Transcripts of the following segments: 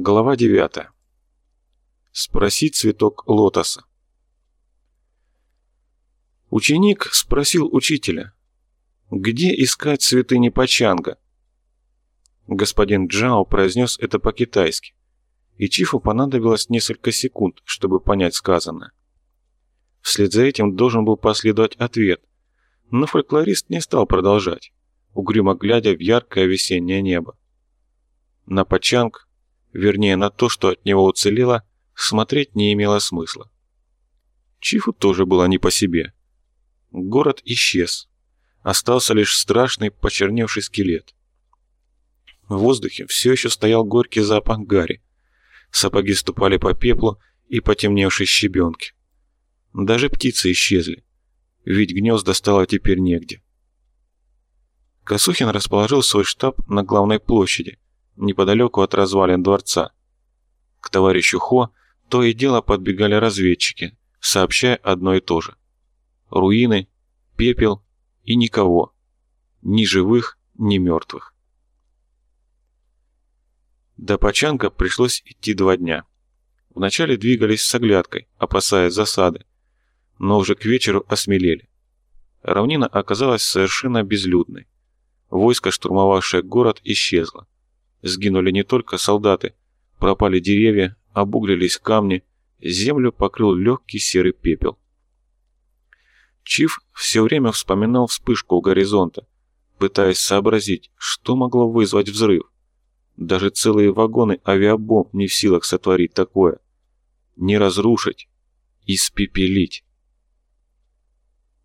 Глава 9. Спроси цветок лотоса. Ученик спросил учителя, где искать цветы Пачанга? Господин Джао произнес это по-китайски, и Чифу понадобилось несколько секунд, чтобы понять сказанное. Вслед за этим должен был последовать ответ, но фольклорист не стал продолжать, угрюмо глядя в яркое весеннее небо. На Пачанг, вернее на то, что от него уцелело, смотреть не имело смысла. Чифу тоже было не по себе. Город исчез. Остался лишь страшный почерневший скелет. В воздухе все еще стоял горький запах гари. Сапоги ступали по пеплу и потемневшей щебенке. Даже птицы исчезли, ведь гнезда стало теперь негде. Косухин расположил свой штаб на главной площади, неподалеку от развалин дворца. К товарищу Хо то и дело подбегали разведчики, сообщая одно и то же. Руины, пепел и никого. Ни живых, ни мертвых. До Пачанка пришлось идти два дня. Вначале двигались с оглядкой, опасаясь засады, но уже к вечеру осмелели. Равнина оказалась совершенно безлюдной. Войско, штурмовавшее город, исчезло. Сгинули не только солдаты, пропали деревья, обуглились камни, землю покрыл легкий серый пепел. Чиф все время вспоминал вспышку у горизонта, пытаясь сообразить, что могло вызвать взрыв. Даже целые вагоны авиабомб не в силах сотворить такое. Не разрушить, испепелить.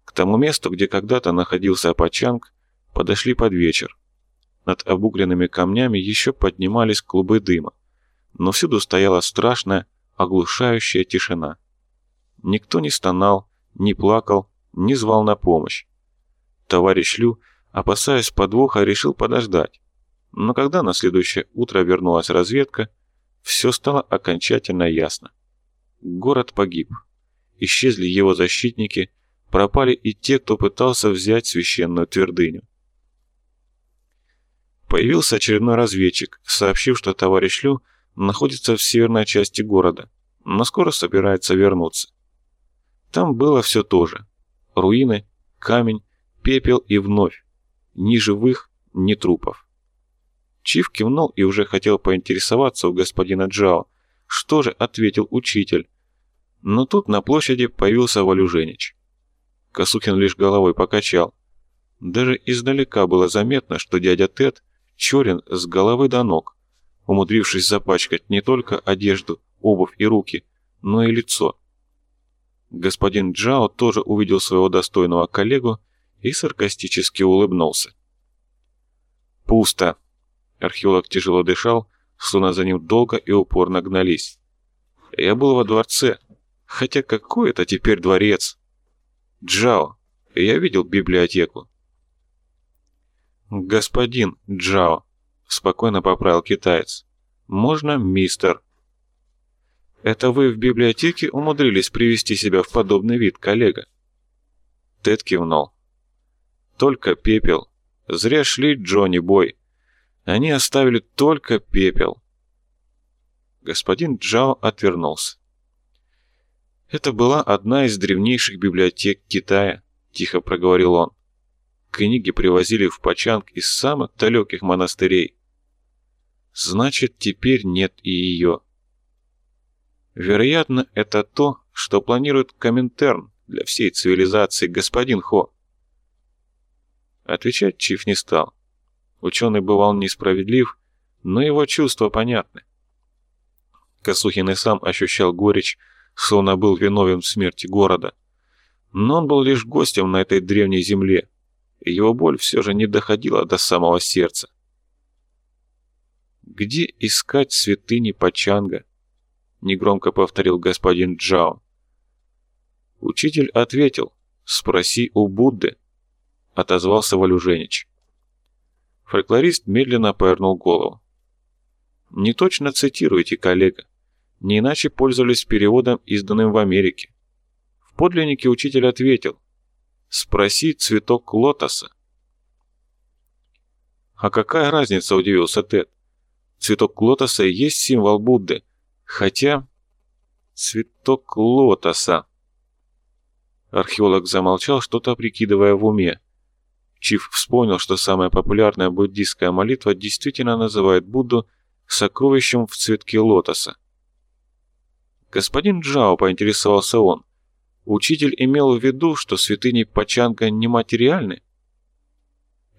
К тому месту, где когда-то находился Апачанг, подошли под вечер. Над обугленными камнями еще поднимались клубы дыма, но всюду стояла страшная, оглушающая тишина. Никто не стонал, не плакал, не звал на помощь. Товарищ Лю, опасаясь подвоха, решил подождать. Но когда на следующее утро вернулась разведка, все стало окончательно ясно. Город погиб. Исчезли его защитники, пропали и те, кто пытался взять священную твердыню. Появился очередной разведчик, сообщив, что товарищ Лю находится в северной части города, но скоро собирается вернуться. Там было все то же. Руины, камень, пепел и вновь. Ни живых, ни трупов. Чиф кивнул и уже хотел поинтересоваться у господина Джао, что же ответил учитель. Но тут на площади появился Валюженич. Косухин лишь головой покачал. Даже издалека было заметно, что дядя Тед черен с головы до ног, умудрившись запачкать не только одежду, обувь и руки, но и лицо. Господин Джао тоже увидел своего достойного коллегу и саркастически улыбнулся. «Пусто!» Археолог тяжело дышал, словно за ним долго и упорно гнались. Я был во дворце, хотя какой это теперь дворец? Джао, я видел библиотеку. Господин Джао, спокойно поправил китаец. Можно, мистер? Это вы в библиотеке умудрились привести себя в подобный вид, коллега? Тед кивнул. Только пепел. Зря шли, Джонни Бой. Они оставили только пепел. Господин Джао отвернулся. «Это была одна из древнейших библиотек Китая», – тихо проговорил он. «Книги привозили в Пачанг из самых далеких монастырей. Значит, теперь нет и ее. Вероятно, это то, что планирует Коминтерн для всей цивилизации, господин Хо». Отвечать Чиф не стал. Ученый бывал несправедлив, но его чувства понятны. Косухин и сам ощущал горечь, словно был виновен в смерти города. Но он был лишь гостем на этой древней земле, его боль все же не доходила до самого сердца. «Где искать святыни Пачанга?» — негромко повторил господин Джао. Учитель ответил, «Спроси у Будды», — отозвался Валюженич. Фольклорист медленно повернул голову. «Не точно цитируете, коллега. Не иначе пользовались переводом, изданным в Америке. В подлиннике учитель ответил. Спроси цветок лотоса. «А какая разница?» – удивился Тед. Цветок лотоса и есть символ Будды. Хотя... Цветок лотоса. Археолог замолчал, что-то прикидывая в уме. Чиф вспомнил, что самая популярная буддийская молитва действительно называет Будду сокровищем в цветке лотоса. «Господин Джао», — поинтересовался он, — «учитель имел в виду, что святыни Пачанга нематериальны?»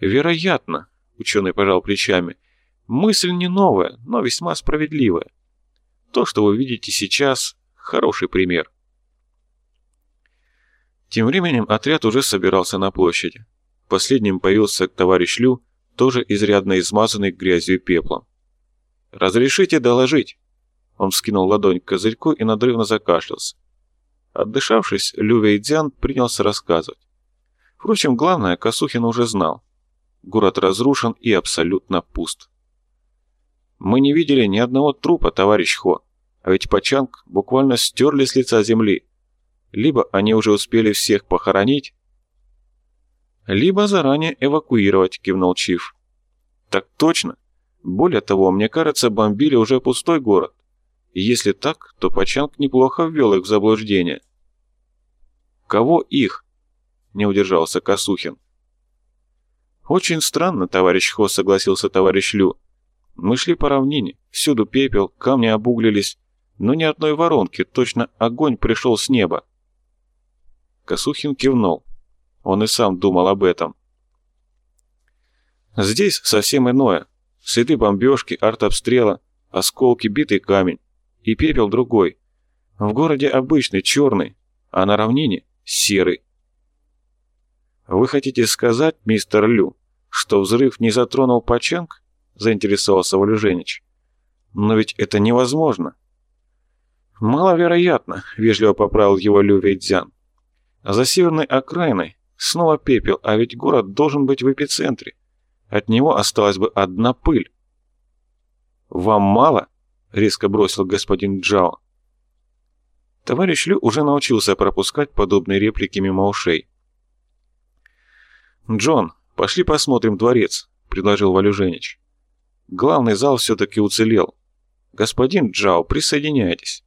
«Вероятно», — ученый пожал плечами, — «мысль не новая, но весьма справедливая. То, что вы видите сейчас, хороший пример». Тем временем отряд уже собирался на площади. Последним появился товарищ Лю, тоже изрядно измазанный грязью и пеплом. «Разрешите доложить?» Он вскинул ладонь к козырьку и надрывно закашлялся. Отдышавшись, Лю Вейдзян принялся рассказывать. Впрочем, главное, Косухин уже знал. Город разрушен и абсолютно пуст. Мы не видели ни одного трупа, товарищ Хо, а ведь Пачанг буквально стерли с лица земли. Либо они уже успели всех похоронить, либо заранее эвакуировать, кивнул Чиф. Так точно. Более того, мне кажется, бомбили уже пустой город. Если так, то Пачанг неплохо ввел их в заблуждение. Кого их? Не удержался Косухин. Очень странно, товарищ Хо, согласился товарищ Лю. Мы шли по равнине, всюду пепел, камни обуглились, но ни одной воронки, точно огонь пришел с неба. Косухин кивнул. Он и сам думал об этом. Здесь совсем иное. Следы бомбежки, артобстрела, осколки, битый камень. И пепел другой. В городе обычный, черный, а на равнине серый. «Вы хотите сказать, мистер Лю, что взрыв не затронул Пачанг?» – заинтересовался Валюженич. «Но ведь это невозможно». «Маловероятно», – вежливо поправил его Лю Вейдзян. «За северной окраиной снова пепел, а ведь город должен быть в эпицентре. От него осталась бы одна пыль». «Вам мало?» – резко бросил господин Джао. Товарищ Лю уже научился пропускать подобные реплики мимо ушей. «Джон, пошли посмотрим дворец», — предложил Валюженич. «Главный зал все-таки уцелел. Господин Джао, присоединяйтесь».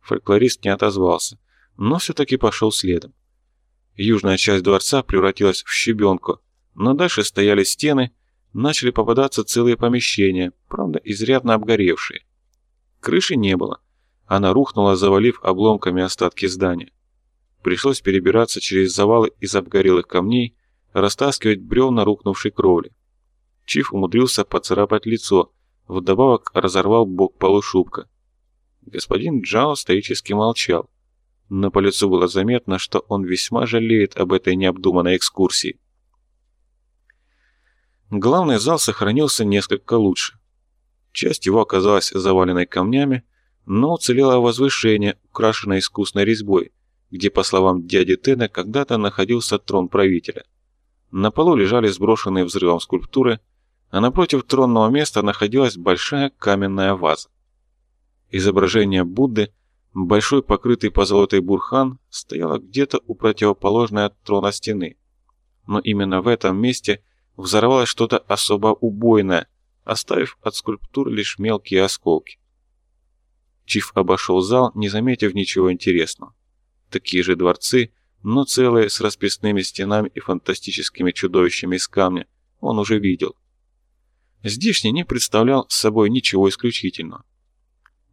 Фольклорист не отозвался, но все-таки пошел следом. Южная часть дворца превратилась в щебенку, но дальше стояли стены, начали попадаться целые помещения, правда, изрядно обгоревшие. Крыши не было. Она рухнула, завалив обломками остатки здания. Пришлось перебираться через завалы из обгорелых камней, растаскивать бревна рухнувшей кровли. Чиф умудрился поцарапать лицо, вдобавок разорвал бок полушубка. Господин Джао стоически молчал, но по лицу было заметно, что он весьма жалеет об этой необдуманной экскурсии. Главный зал сохранился несколько лучше. Часть его оказалась заваленной камнями, но уцелело возвышение, украшенное искусной резьбой, где, по словам дяди Тена, когда-то находился трон правителя. На полу лежали сброшенные взрывом скульптуры, а напротив тронного места находилась большая каменная ваза. Изображение Будды, большой покрытый позолотой бурхан, стояло где-то у противоположной от трона стены. Но именно в этом месте взорвалось что-то особо убойное, оставив от скульптур лишь мелкие осколки. Чиф обошел зал, не заметив ничего интересного. Такие же дворцы – но целые с расписными стенами и фантастическими чудовищами из камня он уже видел. Здешний не представлял собой ничего исключительного.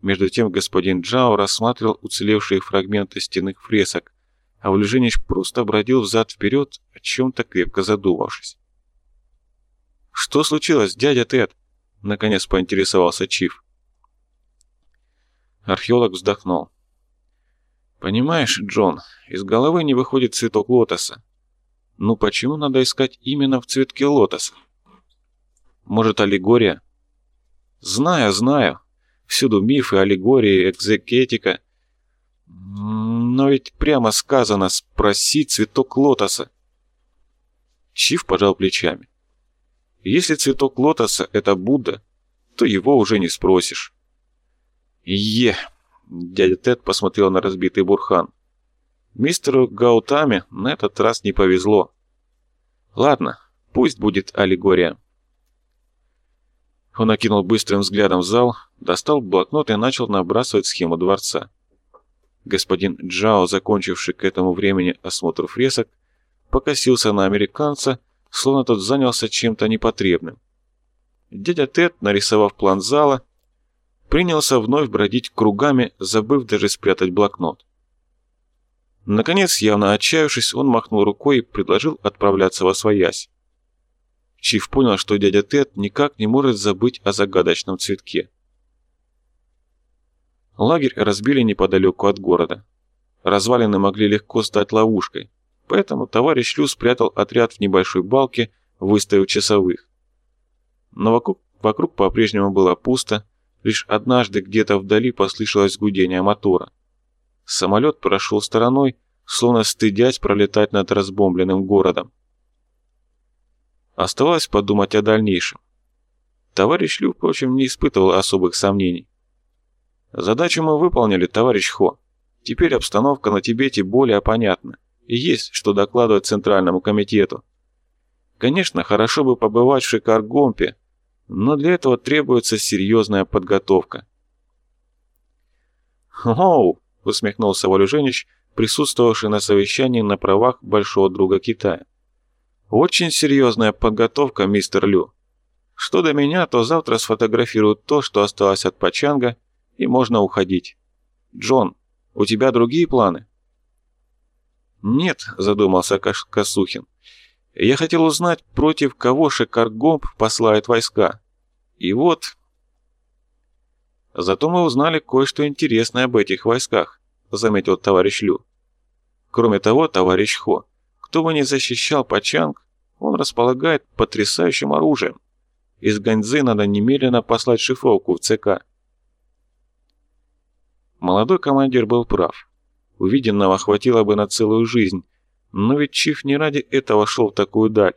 Между тем господин Джао рассматривал уцелевшие фрагменты стенных фресок, а Валюжинич просто бродил взад-вперед, о чем-то крепко задумавшись. «Что случилось, дядя Тед?» — наконец поинтересовался Чиф. Археолог вздохнул. Понимаешь, Джон, из головы не выходит цветок лотоса. Ну почему надо искать именно в цветке лотоса? Может, аллегория? Знаю, знаю. Всюду мифы, аллегории, экзекетика. Но ведь прямо сказано «спроси цветок лотоса». Чиф пожал плечами. Если цветок лотоса — это Будда, то его уже не спросишь. Е, Дядя Тед посмотрел на разбитый бурхан. Мистеру Гаутаме на этот раз не повезло. Ладно, пусть будет аллегория. Он окинул быстрым взглядом зал, достал блокнот и начал набрасывать схему дворца. Господин Джао, закончивший к этому времени осмотр фресок, покосился на американца, словно тот занялся чем-то непотребным. Дядя Тед, нарисовав план зала, принялся вновь бродить кругами, забыв даже спрятать блокнот. Наконец, явно отчаявшись, он махнул рукой и предложил отправляться во своясь. Чиф понял, что дядя Тед никак не может забыть о загадочном цветке. Лагерь разбили неподалеку от города. Развалины могли легко стать ловушкой, поэтому товарищ Лю спрятал отряд в небольшой балке, выставив часовых. Но вокруг, вокруг по-прежнему было пусто, лишь однажды где-то вдали послышалось гудение мотора. Самолет прошел стороной, словно стыдясь пролетать над разбомбленным городом. Оставалось подумать о дальнейшем. Товарищ Лю, впрочем, не испытывал особых сомнений. Задачу мы выполнили, товарищ Хо. Теперь обстановка на Тибете более понятна, и есть что докладывать Центральному комитету. Конечно, хорошо бы побывать в Шикаргомпе, но для этого требуется серьезная подготовка. «Оу!» — усмехнулся Валюженич, присутствовавший на совещании на правах большого друга Китая. «Очень серьезная подготовка, мистер Лю. Что до меня, то завтра сфотографируют то, что осталось от Пачанга, и можно уходить. Джон, у тебя другие планы?» «Нет», — задумался Косухин. «Я хотел узнать, против кого Шекаргомб посылает войска. И вот...» «Зато мы узнали кое-что интересное об этих войсках», — заметил товарищ Лю. «Кроме того, товарищ Хо, кто бы ни защищал Пачанг, он располагает потрясающим оружием. Из Ганьзы надо немедленно послать шифровку в ЦК. Молодой командир был прав. Увиденного хватило бы на целую жизнь, но ведь Чиф не ради этого шел в такую даль.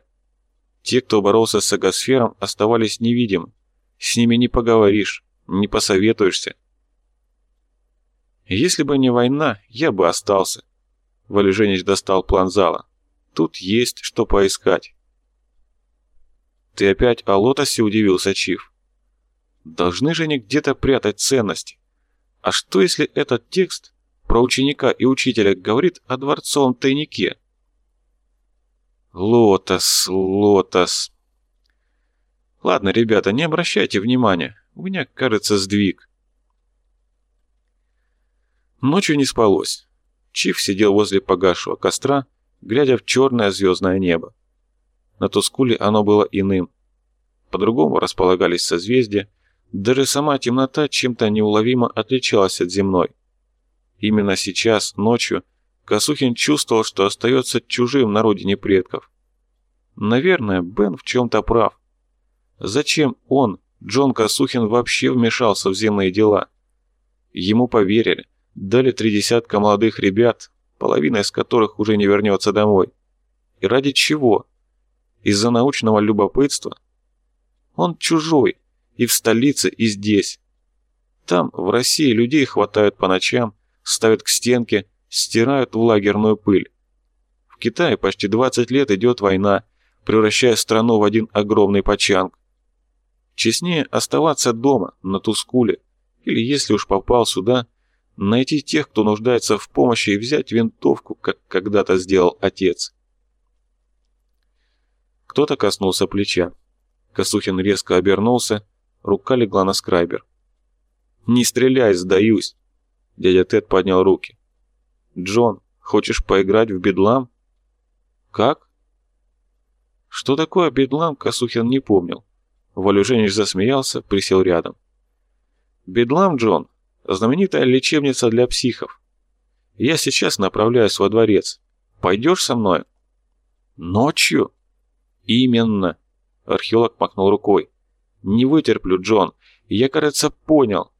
Те, кто боролся с Агосфером, оставались невидимы. С ними не поговоришь, не посоветуешься. Если бы не война, я бы остался. Валюженич достал план зала. Тут есть что поискать. Ты опять о лотосе удивился, Чиф. Должны же они где-то прятать ценности. А что если этот текст про ученика и учителя говорит о дворцовом тайнике? Лотос, лотос. Ладно, ребята, не обращайте внимания. У меня, кажется, сдвиг. Ночью не спалось. Чиф сидел возле погасшего костра, глядя в черное звездное небо. На Тускуле оно было иным. По-другому располагались созвездия, даже сама темнота чем-то неуловимо отличалась от земной. Именно сейчас, ночью, Косухин чувствовал, что остается чужим на родине предков. Наверное, Бен в чем-то прав. Зачем он, Джон Косухин, вообще вмешался в земные дела? Ему поверили, дали три десятка молодых ребят, половина из которых уже не вернется домой. И ради чего? Из-за научного любопытства? Он чужой, и в столице, и здесь. Там, в России, людей хватают по ночам, ставят к стенке, стирают в лагерную пыль. В Китае почти 20 лет идет война, превращая страну в один огромный почанг. Честнее оставаться дома, на Тускуле, или, если уж попал сюда, найти тех, кто нуждается в помощи и взять винтовку, как когда-то сделал отец. Кто-то коснулся плеча. Косухин резко обернулся Рука легла на скрайбер. «Не стреляй, сдаюсь!» Дядя Тед поднял руки. «Джон, хочешь поиграть в бедлам?» «Как?» Что такое бедлам, Косухин не помнил. Валюженич засмеялся, присел рядом. «Бедлам, Джон, знаменитая лечебница для психов. Я сейчас направляюсь во дворец. Пойдешь со мной?» «Ночью?» «Именно!» Археолог махнул рукой. Не вытерплю, Джон. Я, кажется, понял.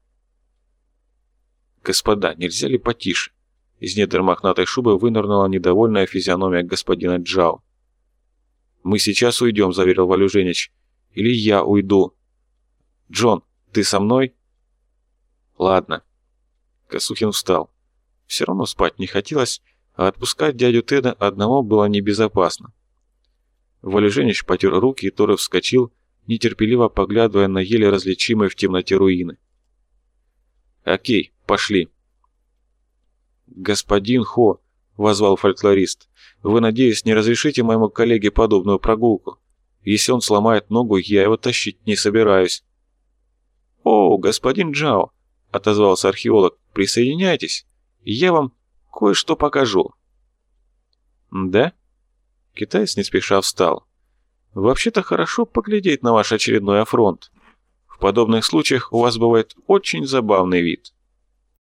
Господа, нельзя ли потише? Из недр мохнатой шубы вынырнула недовольная физиономия господина Джао. «Мы сейчас уйдем», — заверил Валюженич. «Или я уйду». «Джон, ты со мной?» «Ладно». Косухин встал. Все равно спать не хотелось, а отпускать дядю Теда одного было небезопасно. Валюженич потер руки и тоже вскочил, нетерпеливо поглядывая на еле различимые в темноте руины. «Окей, пошли». «Господин Хо», — возвал фольклорист, — «вы, надеюсь, не разрешите моему коллеге подобную прогулку? Если он сломает ногу, я его тащить не собираюсь». «О, господин Джао», — отозвался археолог, — «присоединяйтесь, я вам кое-что покажу». «Да?» Китаец не спеша встал. «Вообще-то хорошо поглядеть на ваш очередной афронт. В подобных случаях у вас бывает очень забавный вид».